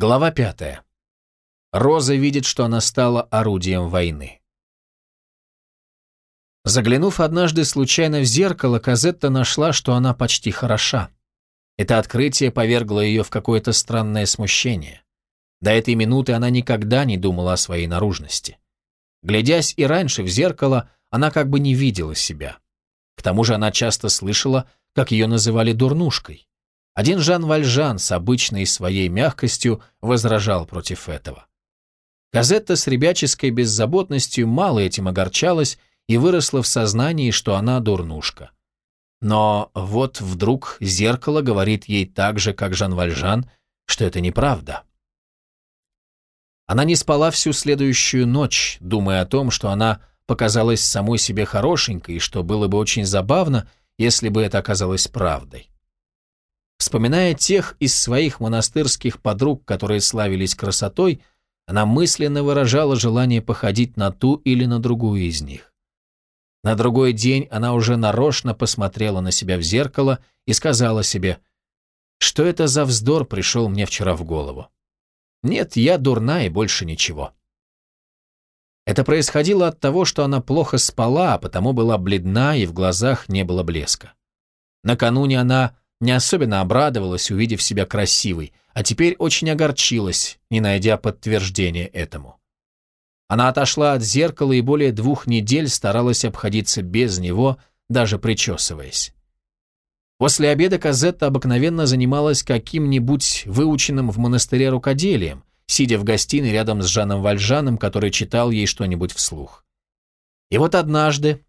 Глава пятая. Роза видит, что она стала орудием войны. Заглянув однажды случайно в зеркало, Казетта нашла, что она почти хороша. Это открытие повергло ее в какое-то странное смущение. До этой минуты она никогда не думала о своей наружности. Глядясь и раньше в зеркало, она как бы не видела себя. К тому же она часто слышала, как ее называли дурнушкой. Один Жан Вальжан с обычной своей мягкостью возражал против этого. Казетта с ребяческой беззаботностью мало этим огорчалась и выросла в сознании, что она дурнушка. Но вот вдруг зеркало говорит ей так же, как Жан Вальжан, что это неправда. Она не спала всю следующую ночь, думая о том, что она показалась самой себе хорошенькой, и что было бы очень забавно, если бы это оказалось правдой. Вспоминая тех из своих монастырских подруг, которые славились красотой, она мысленно выражала желание походить на ту или на другую из них. На другой день она уже нарочно посмотрела на себя в зеркало и сказала себе, что это за вздор пришел мне вчера в голову. Нет, я дурна и больше ничего. Это происходило от того, что она плохо спала, а потому была бледна и в глазах не было блеска. Накануне она не особенно обрадовалась, увидев себя красивой, а теперь очень огорчилась, не найдя подтверждения этому. Она отошла от зеркала и более двух недель старалась обходиться без него, даже причесываясь. После обеда Казетта обыкновенно занималась каким-нибудь выученным в монастыре рукоделием, сидя в гостиной рядом с Жаном Вальжаном, который читал ей что-нибудь вслух. И вот однажды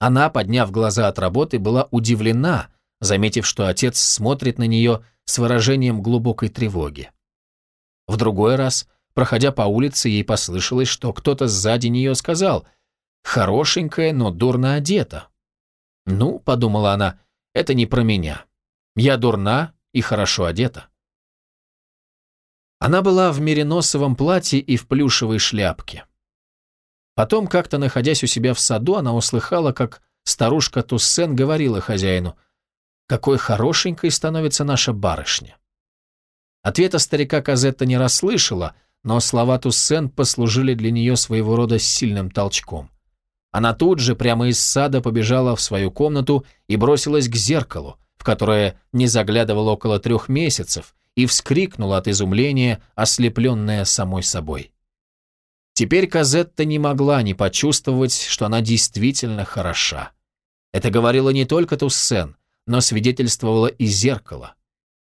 она, подняв глаза от работы, была удивлена, заметив, что отец смотрит на нее с выражением глубокой тревоги. В другой раз, проходя по улице, ей послышалось, что кто-то сзади нее сказал «хорошенькая, но дурно одета». «Ну», — подумала она, — «это не про меня. Я дурна и хорошо одета». Она была в мериносовом платье и в плюшевой шляпке. Потом, как-то находясь у себя в саду, она услыхала, как старушка Туссен говорила хозяину — какой хорошенькой становится наша барышня. Ответа старика Казетта не расслышала, но слова Туссен послужили для нее своего рода сильным толчком. Она тут же прямо из сада побежала в свою комнату и бросилась к зеркалу, в которое не заглядывала около трех месяцев, и вскрикнула от изумления, ослепленная самой собой. Теперь Казетта не могла не почувствовать, что она действительно хороша. Это говорила не только Туссен, но свидетельствовало и зеркало.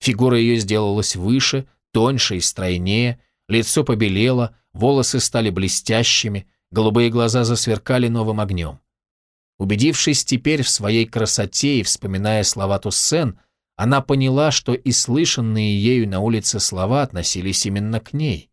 Фигура ее сделалась выше, тоньше и стройнее, лицо побелело, волосы стали блестящими, голубые глаза засверкали новым огнем. Убедившись теперь в своей красоте и вспоминая слова Туссен, она поняла, что и слышанные ею на улице слова относились именно к ней.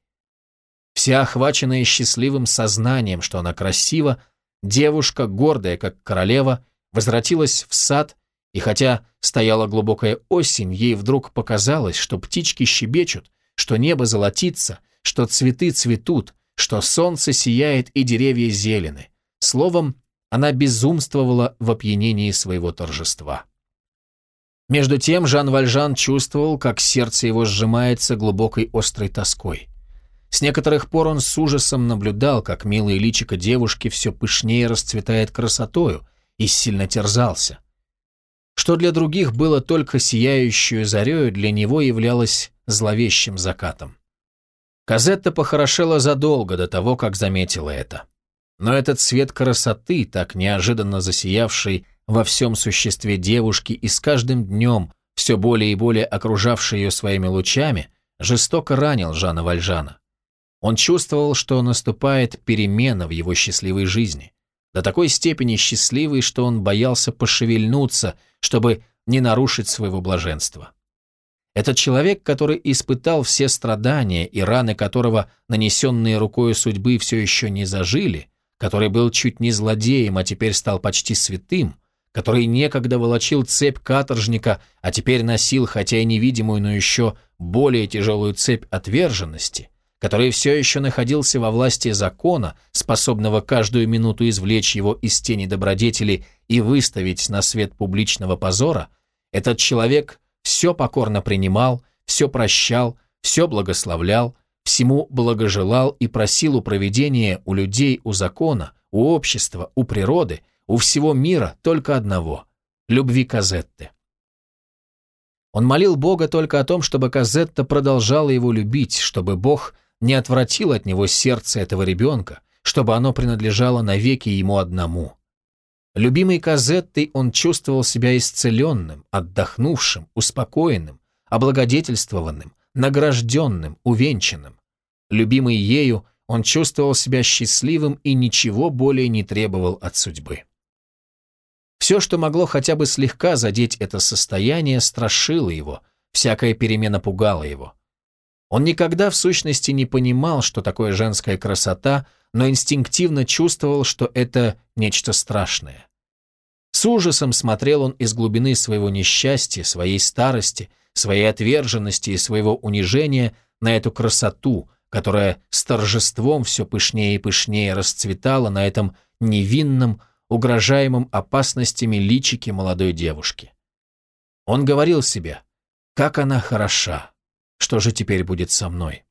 Вся охваченная счастливым сознанием, что она красива, девушка, гордая как королева, возвратилась в сад и хотя стояла глубокая осень, ей вдруг показалось, что птички щебечут, что небо золотится, что цветы цветут, что солнце сияет и деревья зелены. Словом, она безумствовала в опьянении своего торжества. Между тем Жан Вальжан чувствовал, как сердце его сжимается глубокой острой тоской. С некоторых пор он с ужасом наблюдал, как милое личико девушки все пышнее расцветает красотою, и сильно терзался – что для других было только сияющую зарею, для него являлось зловещим закатом. Казетта похорошела задолго до того, как заметила это. Но этот цвет красоты, так неожиданно засиявший во всем существе девушки и с каждым днем все более и более окружавший ее своими лучами, жестоко ранил Жана Вальжана. Он чувствовал, что наступает перемена в его счастливой жизни до такой степени счастливый, что он боялся пошевельнуться, чтобы не нарушить своего блаженства. Этот человек, который испытал все страдания и раны которого, нанесенные рукой судьбы, все еще не зажили, который был чуть не злодеем, а теперь стал почти святым, который некогда волочил цепь каторжника, а теперь носил, хотя и невидимую, но еще более тяжелую цепь отверженности – который все еще находился во власти закона, способного каждую минуту извлечь его из тени добродетели и выставить на свет публичного позора, этот человек все покорно принимал, все прощал, все благословлял, всему благожелал и просил у проведения, у людей, у закона, у общества, у природы, у всего мира только одного – любви Казетты. Он молил Бога только о том, чтобы Казетта продолжала его любить, чтобы Бог не отвратил от него сердце этого ребенка, чтобы оно принадлежало навеки ему одному. Любимой Казеттой он чувствовал себя исцеленным, отдохнувшим, успокоенным, облагодетельствованным, награжденным, увенчанным. Любимый ею, он чувствовал себя счастливым и ничего более не требовал от судьбы. Все, что могло хотя бы слегка задеть это состояние, страшило его, всякая перемена пугала его. Он никогда в сущности не понимал, что такое женская красота, но инстинктивно чувствовал, что это нечто страшное. С ужасом смотрел он из глубины своего несчастья, своей старости, своей отверженности и своего унижения на эту красоту, которая с торжеством все пышнее и пышнее расцветала на этом невинном, угрожаемом опасностями личике молодой девушки. Он говорил себе, как она хороша, что же теперь будет со мной?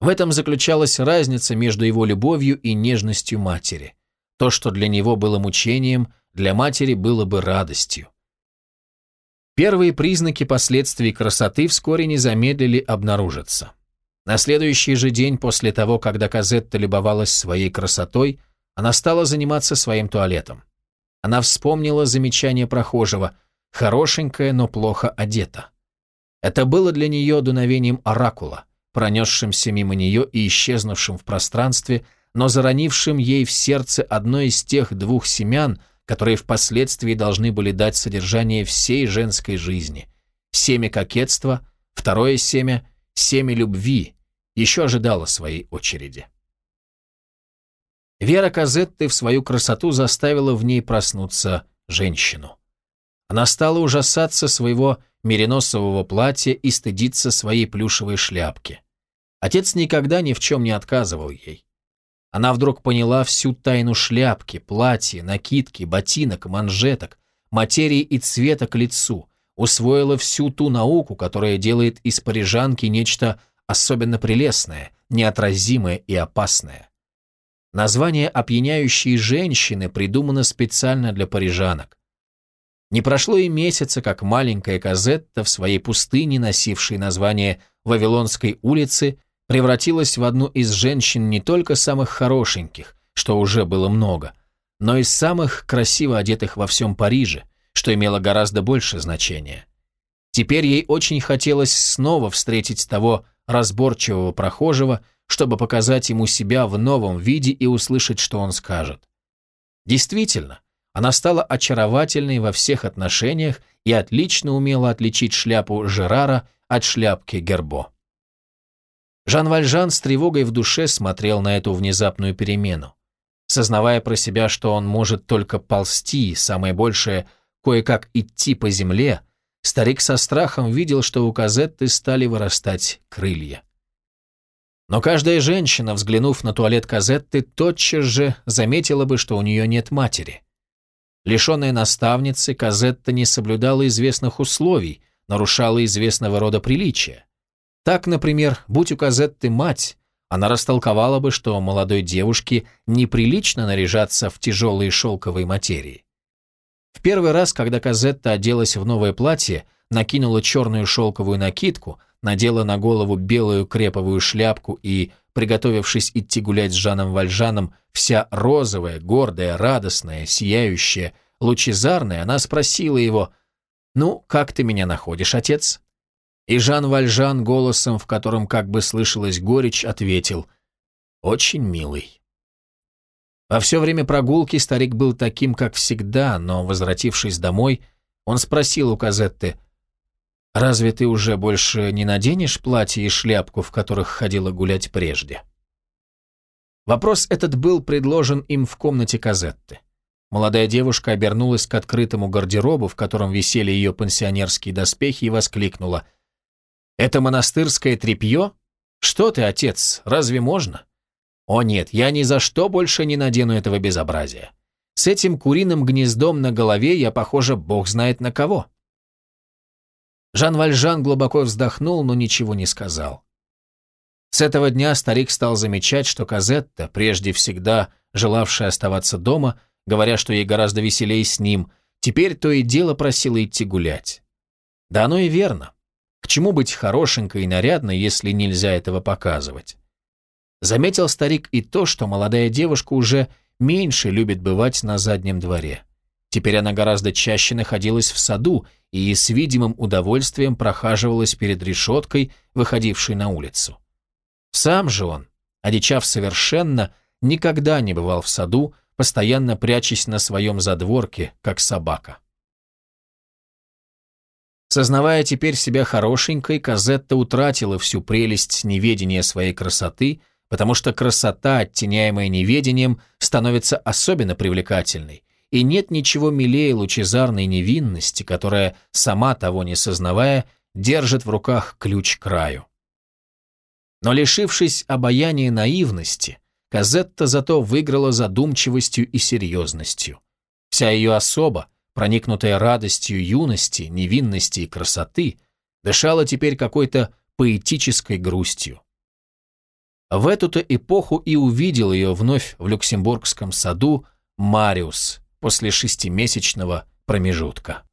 В этом заключалась разница между его любовью и нежностью матери. То, что для него было мучением, для матери было бы радостью. Первые признаки последствий красоты вскоре не замедлили обнаружиться. На следующий же день после того, когда Казетта любовалась своей красотой, она стала заниматься своим туалетом. Она вспомнила замечание прохожего «хорошенькая, но плохо одета». Это было для нее дуновением оракула, пронесшимся мимо нее и исчезнувшим в пространстве, но заронившим ей в сердце одно из тех двух семян, которые впоследствии должны были дать содержание всей женской жизни. Семя кокетства, второе семя, семя любви, еще ожидало своей очереди. Вера Казетты в свою красоту заставила в ней проснуться женщину. Она стала ужасаться своего мериносового платья и стыдиться своей плюшевой шляпки. Отец никогда ни в чем не отказывал ей. Она вдруг поняла всю тайну шляпки, платья, накидки, ботинок, манжеток, материи и цвета к лицу, усвоила всю ту науку, которая делает из парижанки нечто особенно прелестное, неотразимое и опасное. Название «Опьяняющие женщины» придумано специально для парижанок. Не прошло и месяца, как маленькая Казетта в своей пустыне, носившей название Вавилонской улицы, превратилась в одну из женщин не только самых хорошеньких, что уже было много, но и самых красиво одетых во всем Париже, что имело гораздо больше значения. Теперь ей очень хотелось снова встретить того разборчивого прохожего, чтобы показать ему себя в новом виде и услышать, что он скажет. Действительно, она стала очаровательной во всех отношениях и отлично умела отличить шляпу Жерара от шляпки Гербо. Жан Вальжан с тревогой в душе смотрел на эту внезапную перемену. Сознавая про себя, что он может только ползти, самое большее – кое-как идти по земле, старик со страхом видел, что у Казетты стали вырастать крылья. Но каждая женщина, взглянув на туалет Казетты, тотчас же заметила бы, что у нее нет матери. Лишенная наставницы, Казетта не соблюдала известных условий, нарушала известного рода приличия. Так, например, будь у Казетты мать, она растолковала бы, что молодой девушке неприлично наряжаться в тяжелые шелковые материи. В первый раз, когда Казетта оделась в новое платье, накинула черную шелковую накидку, надела на голову белую креповую шляпку и, приготовившись идти гулять с Жаном Вальжаном, вся розовая, гордая, радостная, сияющая, лучезарная, она спросила его, «Ну, как ты меня находишь, отец?» И Жан Вальжан голосом, в котором как бы слышалась горечь, ответил, «Очень милый». Во все время прогулки старик был таким, как всегда, но, возвратившись домой, он спросил у Казетты, Разве ты уже больше не наденешь платье и шляпку, в которых ходила гулять прежде? Вопрос этот был предложен им в комнате Казетты. Молодая девушка обернулась к открытому гардеробу, в котором висели ее пансионерские доспехи, и воскликнула. «Это монастырское тряпье? Что ты, отец, разве можно? О нет, я ни за что больше не надену этого безобразия. С этим куриным гнездом на голове я похожа бог знает на кого». Жан Вальжан глубоко вздохнул, но ничего не сказал. С этого дня старик стал замечать, что Казетта, прежде всегда желавшая оставаться дома, говоря, что ей гораздо веселее с ним, теперь то и дело просила идти гулять. Да оно и верно. К чему быть хорошенькой и нарядной, если нельзя этого показывать? Заметил старик и то, что молодая девушка уже меньше любит бывать на заднем дворе. Теперь она гораздо чаще находилась в саду и с видимым удовольствием прохаживалась перед решеткой, выходившей на улицу. Сам же он, одичав совершенно, никогда не бывал в саду, постоянно прячась на своем задворке, как собака. Сознавая теперь себя хорошенькой, Казетта утратила всю прелесть неведения своей красоты, потому что красота, оттеняемая неведением, становится особенно привлекательной, и нет ничего милее лучезарной невинности, которая, сама того не сознавая, держит в руках ключ к краю. Но лишившись обаяния наивности, Казетта зато выиграла задумчивостью и серьезностью. Вся ее особа, проникнутая радостью юности, невинности и красоты, дышала теперь какой-то поэтической грустью. В эту-то эпоху и увидел ее вновь в Люксембургском саду Мариус после шестимесячного промежутка.